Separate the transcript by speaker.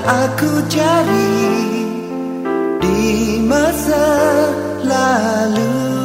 Speaker 1: aku cari di masa lalu.